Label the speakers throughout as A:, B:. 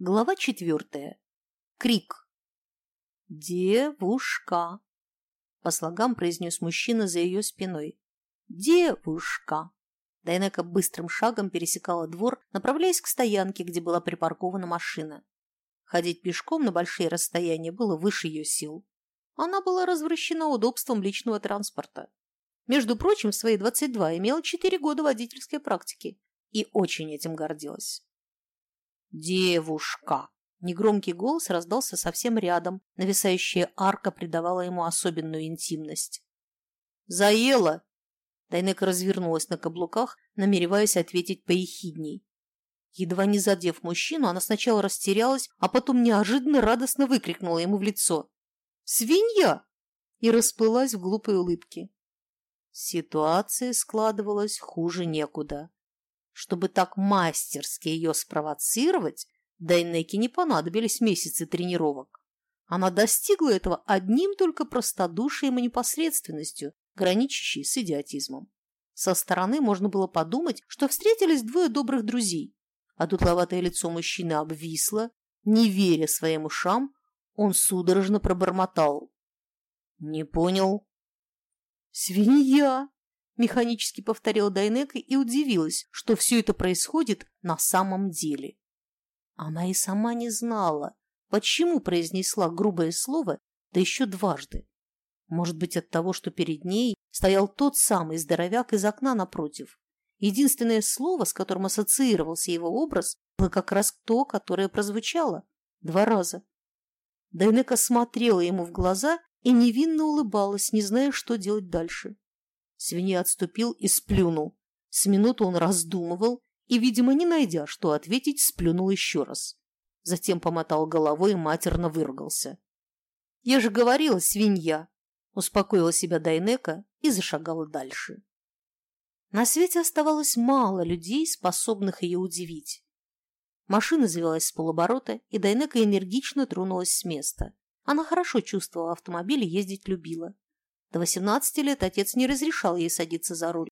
A: Глава четвертая. Крик. «Девушка!» По слогам произнес мужчина за ее спиной. «Девушка!» Дайнека быстрым шагом пересекала двор, направляясь к стоянке, где была припаркована машина. Ходить пешком на большие расстояния было выше ее сил. Она была развращена удобством личного транспорта. Между прочим, в свои 22 имела 4 года водительской практики и очень этим гордилась. «Девушка!» Негромкий голос раздался совсем рядом, нависающая арка придавала ему особенную интимность. «Заела!» Дайнека развернулась на каблуках, намереваясь ответить поехидней. Едва не задев мужчину, она сначала растерялась, а потом неожиданно радостно выкрикнула ему в лицо. «Свинья!» и расплылась в глупой улыбке. Ситуация складывалась хуже некуда. Чтобы так мастерски ее спровоцировать, Дайнеке не понадобились месяцы тренировок. Она достигла этого одним только простодушием и непосредственностью, граничащей с идиотизмом. Со стороны можно было подумать, что встретились двое добрых друзей, а дутловатое лицо мужчины обвисло, не веря своим ушам, он судорожно пробормотал. «Не понял». «Свинья!» Механически повторила Дайнека и удивилась, что все это происходит на самом деле. Она и сама не знала, почему произнесла грубое слово, да еще дважды. Может быть, от того, что перед ней стоял тот самый здоровяк из окна напротив. Единственное слово, с которым ассоциировался его образ, было как раз то, которое прозвучало. Два раза. Дайнека смотрела ему в глаза и невинно улыбалась, не зная, что делать дальше. Свинья отступил и сплюнул. С минуту он раздумывал и, видимо, не найдя, что ответить, сплюнул еще раз. Затем помотал головой и матерно выругался. «Я же говорила, свинья!» Успокоила себя Дайнека и зашагала дальше. На свете оставалось мало людей, способных ее удивить. Машина завелась с полоборота, и Дайнека энергично тронулась с места. Она хорошо чувствовала автомобиль и ездить любила. До 18 лет отец не разрешал ей садиться за руль.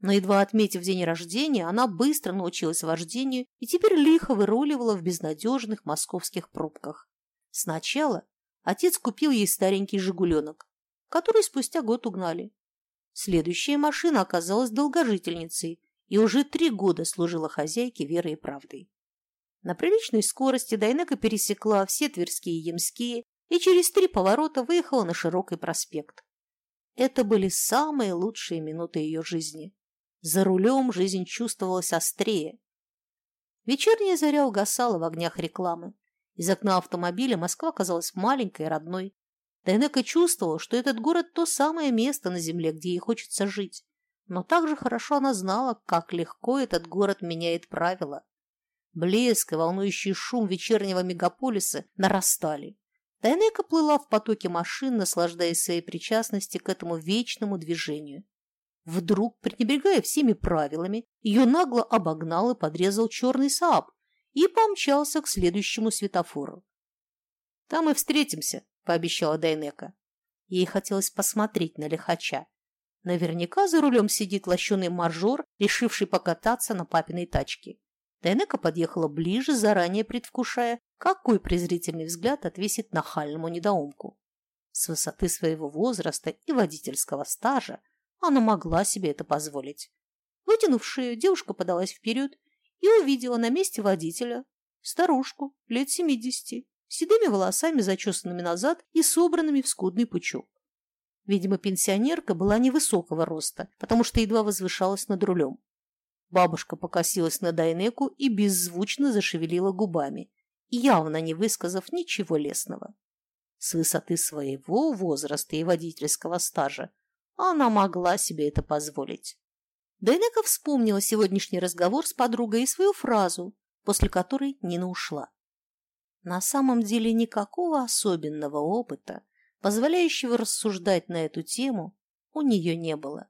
A: Но едва отметив день рождения, она быстро научилась вождению и теперь лихо выруливала в безнадежных московских пробках. Сначала отец купил ей старенький «Жигуленок», который спустя год угнали. Следующая машина оказалась долгожительницей и уже три года служила хозяйке верой и правдой. На приличной скорости Дайнека пересекла все Тверские и Ямские и через три поворота выехала на широкий проспект. Это были самые лучшие минуты ее жизни. За рулем жизнь чувствовалась острее. Вечерняя заря угасала в огнях рекламы. Из окна автомобиля Москва казалась маленькой и родной. Дайнека чувствовала, что этот город – то самое место на земле, где ей хочется жить. Но также хорошо она знала, как легко этот город меняет правила. Блеск и волнующий шум вечернего мегаполиса нарастали. Дайнека плыла в потоке машин, наслаждаясь своей причастностью к этому вечному движению. Вдруг, пренебрегая всеми правилами, ее нагло обогнал и подрезал черный Сааб и помчался к следующему светофору. «Там и встретимся», — пообещала Дайнека. Ей хотелось посмотреть на лихача. Наверняка за рулем сидит лощеный мажор, решивший покататься на папиной тачке. Дайнека подъехала ближе, заранее предвкушая, какой презрительный взгляд отвесит нахальному недоумку. С высоты своего возраста и водительского стажа она могла себе это позволить. Вытянув шею, девушка подалась вперед и увидела на месте водителя старушку лет семидесяти, с седыми волосами, зачесанными назад и собранными в скудный пучок. Видимо, пенсионерка была невысокого роста, потому что едва возвышалась над рулем. Бабушка покосилась на Дайнеку и беззвучно зашевелила губами, явно не высказав ничего лесного. С высоты своего возраста и водительского стажа она могла себе это позволить. Дайнека вспомнила сегодняшний разговор с подругой и свою фразу, после которой Нина ушла. На самом деле никакого особенного опыта, позволяющего рассуждать на эту тему, у нее не было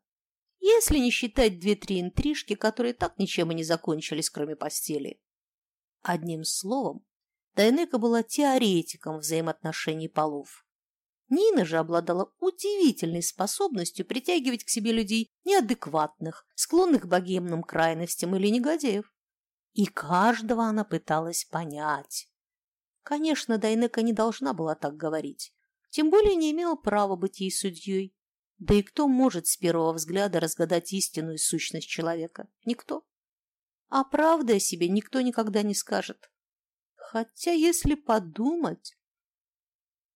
A: если не считать две-три интрижки, которые так ничем и не закончились, кроме постели. Одним словом, Дайнека была теоретиком взаимоотношений полов. Нина же обладала удивительной способностью притягивать к себе людей неадекватных, склонных к богемным крайностям или негодяев. И каждого она пыталась понять. Конечно, Дайнека не должна была так говорить. Тем более не имела права быть ей судьей. Да и кто может с первого взгляда разгадать истинную сущность человека? Никто. А правды о себе никто никогда не скажет. Хотя, если подумать...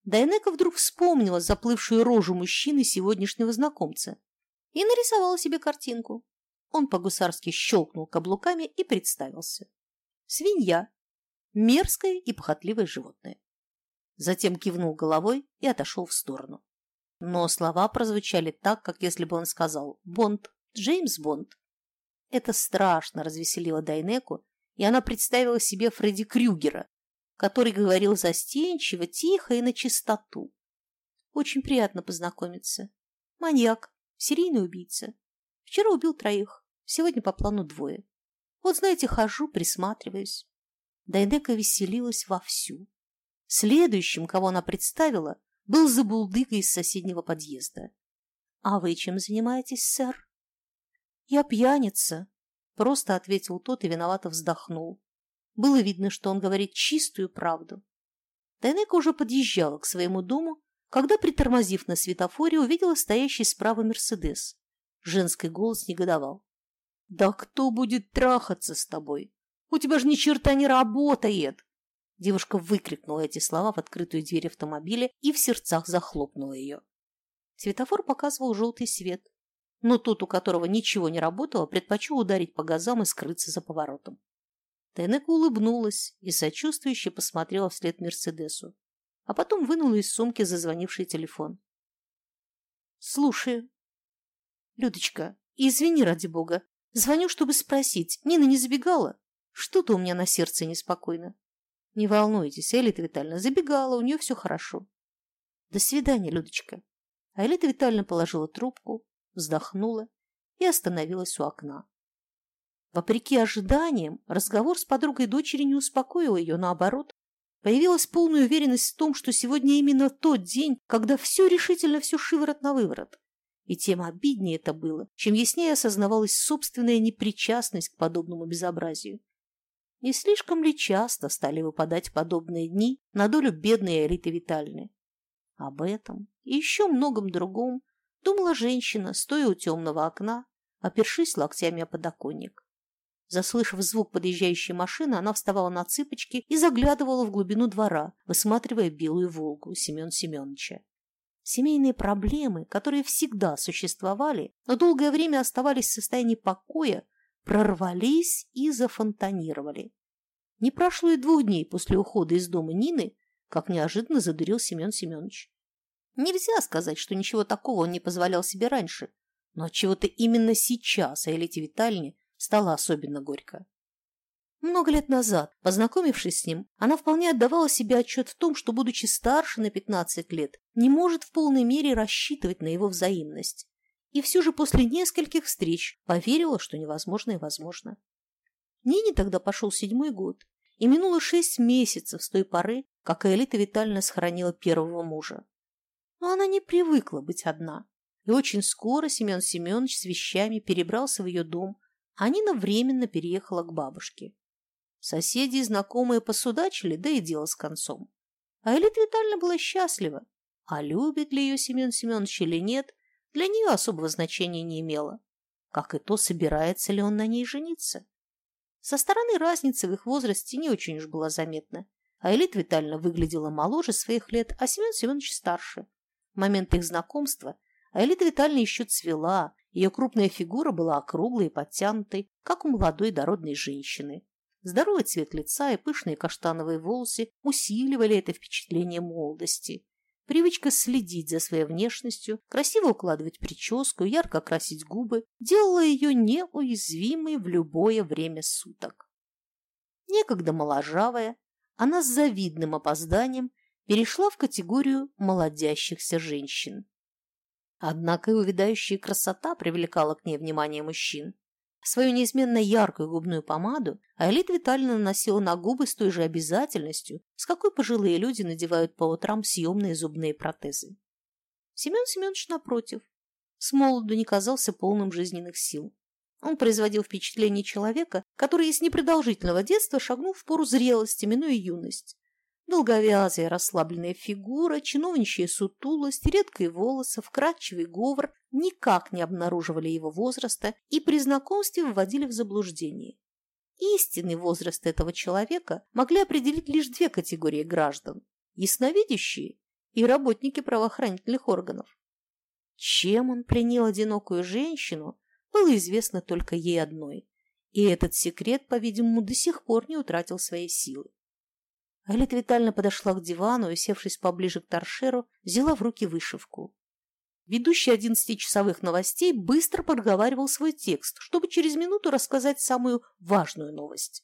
A: Дайнека вдруг вспомнила заплывшую рожу мужчины сегодняшнего знакомца и нарисовала себе картинку. Он по-гусарски щелкнул каблуками и представился. Свинья. Мерзкое и похотливое животное. Затем кивнул головой и отошел в сторону. Но слова прозвучали так, как если бы он сказал «Бонд, Джеймс Бонд». Это страшно развеселило Дайнеку, и она представила себе Фредди Крюгера, который говорил застенчиво, тихо и на чистоту. Очень приятно познакомиться. Маньяк, серийный убийца. Вчера убил троих, сегодня по плану двое. Вот, знаете, хожу, присматриваюсь. Дайнека веселилась вовсю. Следующим, кого она представила, был забулдыга из соседнего подъезда. — А вы чем занимаетесь, сэр? — Я пьяница, — просто ответил тот и виновато вздохнул. Было видно, что он говорит чистую правду. Дайнека уже подъезжала к своему дому, когда, притормозив на светофоре, увидела стоящий справа Мерседес. Женский голос негодовал. «Да кто будет трахаться с тобой? У тебя же ни черта не работает!» Девушка выкрикнула эти слова в открытую дверь автомобиля и в сердцах захлопнула ее. Светофор показывал желтый свет, но тот, у которого ничего не работало, предпочел ударить по газам и скрыться за поворотом. Тайнека улыбнулась и сочувствующе посмотрела вслед Мерседесу, а потом вынула из сумки зазвонивший телефон. «Слушаю». «Людочка, извини ради бога. Звоню, чтобы спросить, Нина не забегала? Что-то у меня на сердце неспокойно». Не волнуйтесь, Элита Витальевна забегала, у нее все хорошо. До свидания, Людочка. А Элита Витальевна положила трубку, вздохнула и остановилась у окна. Вопреки ожиданиям, разговор с подругой дочери не успокоил ее, наоборот. Появилась полная уверенность в том, что сегодня именно тот день, когда все решительно все шиворот на выворот. И тем обиднее это было, чем яснее осознавалась собственная непричастность к подобному безобразию. Не слишком ли часто стали выпадать подобные дни на долю бедной Элиты Витальны? Об этом и еще многом другом думала женщина, стоя у темного окна, опершись локтями о подоконник. Заслышав звук подъезжающей машины, она вставала на цыпочки и заглядывала в глубину двора, высматривая белую «Волгу» Семен Семеновича. Семейные проблемы, которые всегда существовали, но долгое время оставались в состоянии покоя, прорвались и зафонтанировали. Не прошло и двух дней после ухода из дома Нины, как неожиданно задурил Семен Семенович. Нельзя сказать, что ничего такого он не позволял себе раньше, но чего то именно сейчас Аэлите Витальне стало особенно горько. Много лет назад, познакомившись с ним, она вполне отдавала себе отчет в том, что, будучи старше на 15 лет, не может в полной мере рассчитывать на его взаимность и все же после нескольких встреч поверила, что невозможное возможно. Нине тогда пошел седьмой год, и минуло шесть месяцев с той поры, как Элита Витальевна схоронила первого мужа. Но она не привыкла быть одна, и очень скоро Семен Семенович с вещами перебрался в ее дом, а Нина временно переехала к бабушке. Соседи и знакомые посудачили, да и дело с концом. А Элита Витальевна была счастлива, а любит ли ее Семен Семенович или нет, для нее особого значения не имело, как и то, собирается ли он на ней жениться. Со стороны разницы в их возрасте не очень уж была заметна, а Элита Витальевна выглядела моложе своих лет, а Семен Семенович старше. В момент их знакомства Элита Витальевна еще цвела, ее крупная фигура была округлой и подтянутой, как у молодой дородной женщины. Здоровый цвет лица и пышные каштановые волосы усиливали это впечатление молодости. Привычка следить за своей внешностью, красиво укладывать прическу, ярко красить губы делала ее неуязвимой в любое время суток. Некогда моложавая, она с завидным опозданием перешла в категорию молодящихся женщин. Однако и увядающая красота привлекала к ней внимание мужчин. Свою неизменно яркую губную помаду Айлит Витальевна наносила на губы с той же обязательностью, с какой пожилые люди надевают по утрам съемные зубные протезы. Семен Семенович, напротив, с молоду не казался полным жизненных сил. Он производил впечатление человека, который из непродолжительного детства шагнул в пору зрелости, минуя юность. Долговязая расслабленная фигура, чиновничья сутулость, редкие волосы, вкрадчивый говор никак не обнаруживали его возраста и при знакомстве вводили в заблуждение. Истинный возраст этого человека могли определить лишь две категории граждан – ясновидящие и работники правоохранительных органов. Чем он принял одинокую женщину, было известно только ей одной, и этот секрет, по-видимому, до сих пор не утратил своей силы. Алита Витальевна подошла к дивану и, севшись поближе к торшеру, взяла в руки вышивку. Ведущий одиннадцатичасовых новостей быстро подговаривал свой текст, чтобы через минуту рассказать самую важную новость.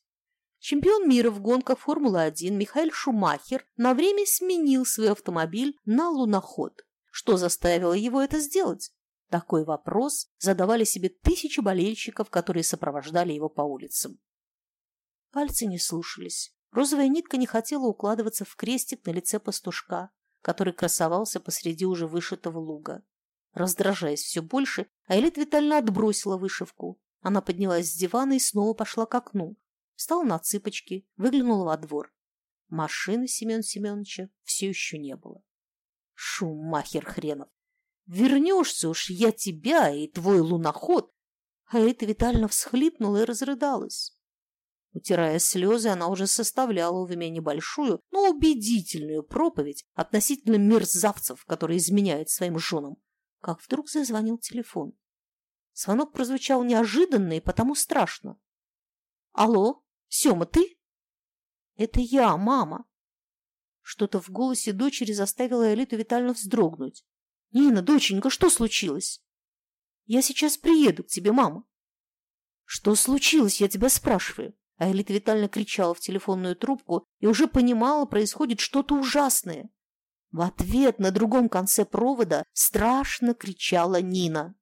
A: Чемпион мира в гонках Формулы-1 Михаил Шумахер на время сменил свой автомобиль на луноход. Что заставило его это сделать? Такой вопрос задавали себе тысячи болельщиков, которые сопровождали его по улицам. Пальцы не слушались. Розовая нитка не хотела укладываться в крестик на лице пастушка, который красовался посреди уже вышитого луга. Раздражаясь все больше, Айлит Витальевна отбросила вышивку. Она поднялась с дивана и снова пошла к окну. Встала на цыпочки, выглянула во двор. Машины Семен Семеновича все еще не было. Шум махер хренов! Вернешься уж я тебя и твой луноход! А Айлита Витальевна всхлипнула и разрыдалась. Утирая слезы, она уже составляла в уме небольшую, но убедительную проповедь относительно мерзавцев, которые изменяют своим женам, как вдруг зазвонил телефон. Звонок прозвучал неожиданно и потому страшно. «Алло, Сема, ты?» «Это я, мама». Что-то в голосе дочери заставило Элиту Витальевну вздрогнуть. «Нина, доченька, что случилось?» «Я сейчас приеду к тебе, мама». «Что случилось, я тебя спрашиваю?» А Элита Витальевна кричала в телефонную трубку и уже понимала, происходит что-то ужасное. В ответ на другом конце провода страшно кричала Нина.